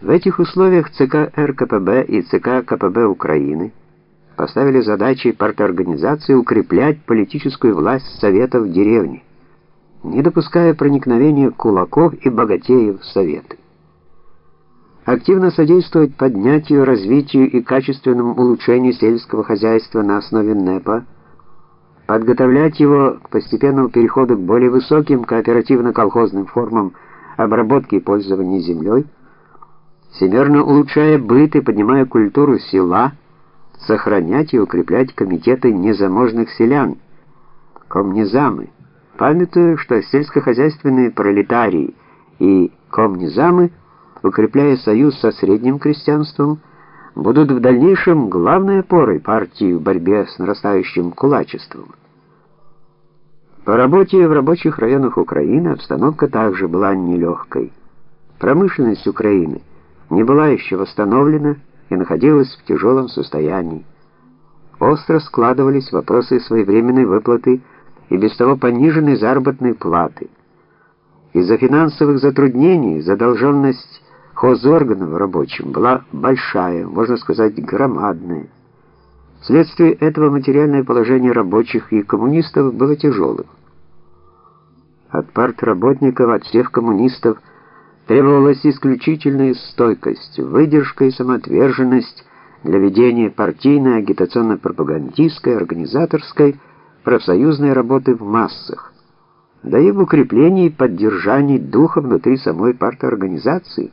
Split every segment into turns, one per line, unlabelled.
В этих условиях ЦК РКПБ и ЦК КПБ Украины поставили задачей парторганизации укреплять политическую власть Советов в деревне, не допуская проникновения кулаков и богатеев в Советы. Активно содействовать поднятию, развитию и качественному улучшению сельского хозяйства на основе НЭПа, подготовлять его к постепенному переходу к более высоким кооперативно-колхозным формам обработки и пользования землей, всемерно улучшая быт и поднимая культуру села, сохранять и укреплять комитеты незаможных селян, комнезамы, памятуя, что сельскохозяйственные пролетарии и комнезамы, укрепляя союз со средним крестьянством, будут в дальнейшем главной опорой партии в борьбе с нарастающим кулачеством. По работе в рабочих районах Украины обстановка также была нелегкой. Промышленность Украины не была еще восстановлена и находилась в тяжелом состоянии. Остро складывались вопросы своевременной выплаты и без того пониженной заработной платы. Из-за финансовых затруднений задолженность хозорганов рабочим была большая, можно сказать, громадная. Вследствие этого материальное положение рабочих и коммунистов было тяжелым. От партработников, от всех коммунистов требовалась исключительная стойкость, выдержка и самоотверженность для ведения партийной, агитационно-пропагандистской, организаторской, профсоюзной работы в массах, да и в укреплении и поддержании духа внутри самой парторганизации,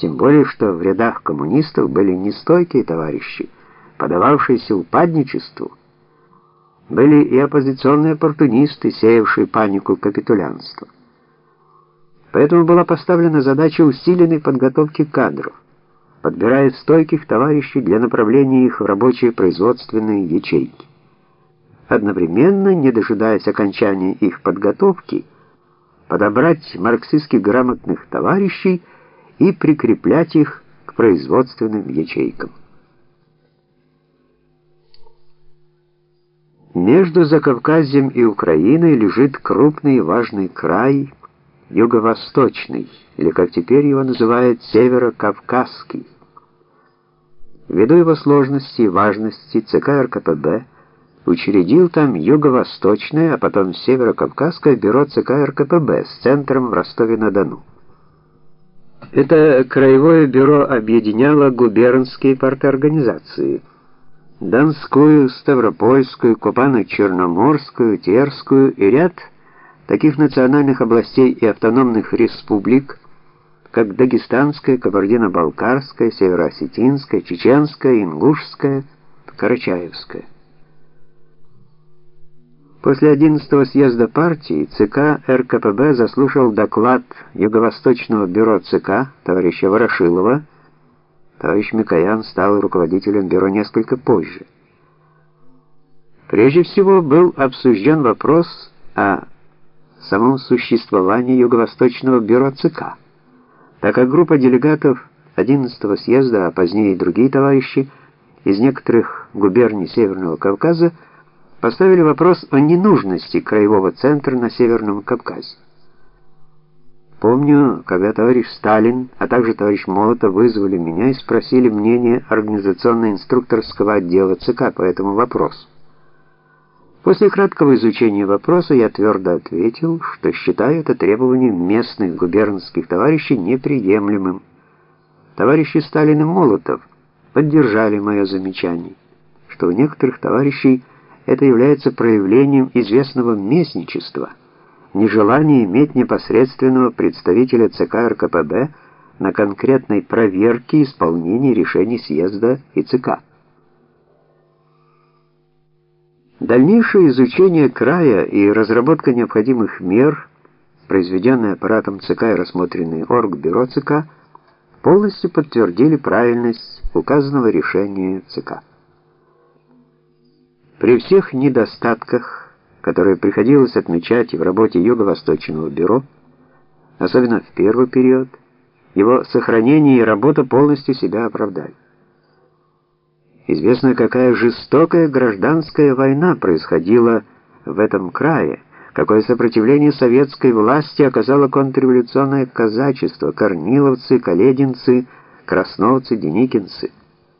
тем более что в рядах коммунистов были нестойкие товарищи, подававшиеся упадничеству, были и оппозиционные оппортунисты, сеявшие панику капитулянства. Поэтому была поставлена задача усиленной подготовки кадров, подбирая стойких товарищей для направления их в рабочие производственные ячейки. Одновременно, не дожидаясь окончания их подготовки, подобрать марксистски грамотных товарищей и прикреплять их к производственным ячейкам. Между Закавказьем и Украиной лежит крупный и важный край, юго-восточный, или, как теперь его называют, северо-кавказский. Ввиду его сложности и важности ЦК РКПБ учредил там юго-восточное, а потом северо-кавказское бюро ЦК РКПБ с центром в Ростове-на-Дону. Это краевое бюро объединяло губернские парторганизации – Донскую, Ставропольскую, Купано-Черноморскую, Терскую и ряд таких национальных областей и автономных республик, как Дагестанская, Кабардино-Балкарская, Североосетинская, Чеченская, Ингушская, Карачаевская. После 11-го съезда партии ЦК РКПБ заслушал доклад Юго-Восточного бюро ЦК товарища Ворошилова Товарищ Микоян стал руководителем бюро несколько позже. Прежде всего был обсужден вопрос о самом существовании Юго-Восточного бюро ЦК, так как группа делегатов 11-го съезда, а позднее и другие товарищи из некоторых губерний Северного Кавказа поставили вопрос о ненужности краевого центра на Северном Кавказе. Помню, когда товарищ Сталин, а также товарищ Молотов вызвали меня и спросили мнение организационно-инструкторского отдела ЦК по этому вопросу. После краткого изучения вопроса я твердо ответил, что считаю это требование местных губернских товарищей неприемлемым. Товарищи Сталин и Молотов поддержали мое замечание, что у некоторых товарищей это является проявлением известного местничества – нежелание иметь непосредственного представителя ЦК РКПБ на конкретной проверке исполнения решений съезда и ЦК. Дальнейшее изучение края и разработка необходимых мер, произведенные аппаратом ЦК и рассмотренные Оргбюро ЦК, полностью подтвердили правильность указанного решения ЦК. При всех недостатках которое приходилось отмечать в работе Юго-Восточного бюро, особенно в первый период, его сохранение и работа полностью себя оправдали. Известно, какая жестокая гражданская война происходила в этом крае, Какое сопротивление советской власти оказало контрреволюционное казачество, корниловцы, колединцы, красновцы, деникинцы –